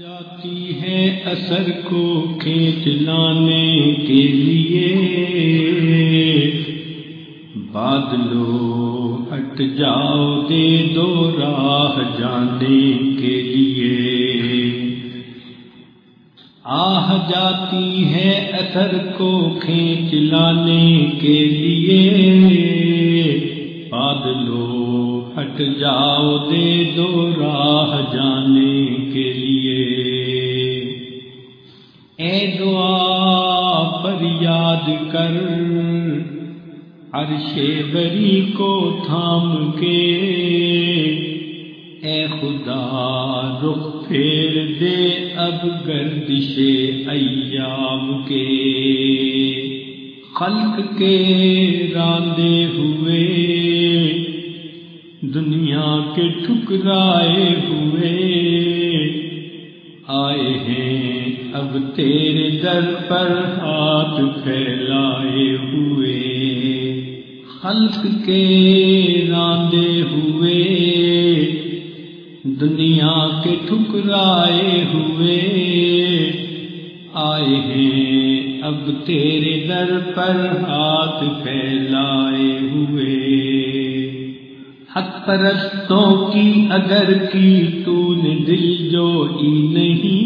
جاتی ہے اثر کو کھینچ لانے کے لیے۔ بادلو ہٹ جاؤ، دے دو راہ جانے کے لیے۔ آہ جاتی ہے اثر کو کھینچ لانے کے لیے۔ ہٹ جاؤ دے دو راہ جانے کے لیے۔ اے دعا پر یاد کر، عرش بری کو تھام کے۔ اے خدا، رخ پھیر دے اب گردش ایام کے۔ خلق کے راندے ہوئے دنیا کے ٹھکرائے ہوئے۔ آئے ہیں اب تیرے در پر ہاتھ پھیلائے ہوئے۔ خلق کے راندے ہوئے۔ دنیا کے ٹھکرائے ہوئے۔ آئے ہیں اب تیرے در پر ہاتھ پھیلائے ہوئے۔ حق پرستوں کی اگر کی تو نے دل جو ای نہیں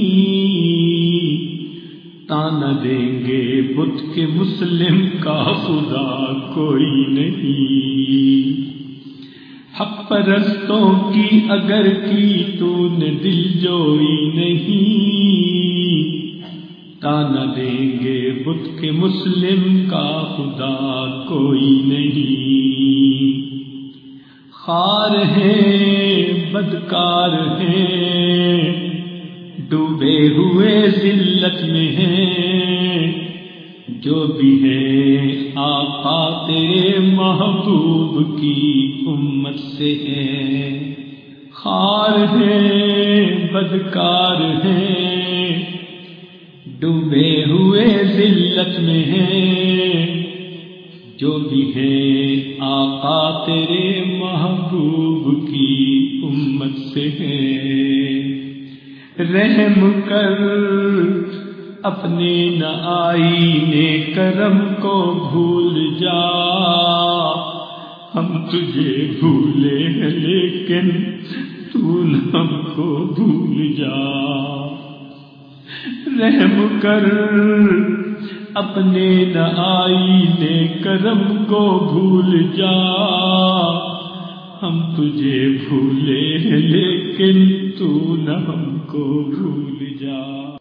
تانا دیں گے بت کے مسلم کا خدا کوئی نہیں۔ حق پرستوں کی اگر کی تو نے دل جوئی نہیں۔ تانا دیں گے بت کے مسلم کا خدا کوئی نہیں۔ خار ہیں بدکار ہیں ڈوبے ہوئے ذلت میں ہیں جو بھی ہے، آقا تیرے محبوب کی امت سے ہے۔ خار ہیں بدکار ہیں ڈوبے ہوئے ذلت میں ہیں جو بھی ہے آقا تیرے محبوب کی امت سے رحم کر اپنے نہ آئینے کرم کو بھول جا۔ ہم تجھے بھولے ہیں لیکن تو ہم کو بھول جا۔ رحم کر اپنے نہ آئی آئینے کرم کو بھول جا۔ ہم تجھے بھولے لیکن تو نہ ہم کو بھول جا۔